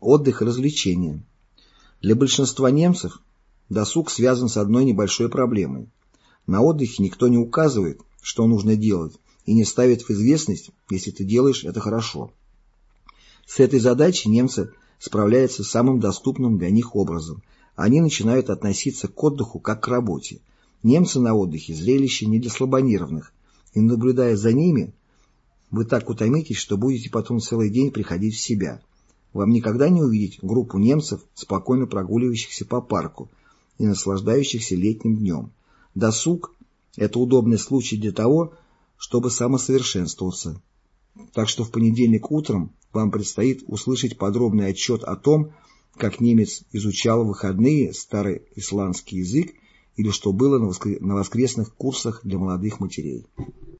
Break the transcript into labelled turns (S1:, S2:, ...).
S1: Отдых и развлечения. Для большинства немцев досуг связан с одной небольшой проблемой. На отдыхе никто не указывает, что нужно делать, и не ставит в известность, если ты делаешь это хорошо. С этой задачей немцы справляются самым доступным для них образом. Они начинают относиться к отдыху как к работе. Немцы на отдыхе – зрелище не для слабонервных, и наблюдая за ними, вы так утомитесь, что будете потом целый день приходить в себя. Вам никогда не увидеть группу немцев, спокойно прогуливающихся по парку и наслаждающихся летним днем. Досуг – это удобный случай для того, чтобы самосовершенствоваться. Так что в понедельник утром вам предстоит услышать подробный отчет о том, как немец изучал выходные старый исландский язык или что было на воскресных курсах для молодых матерей.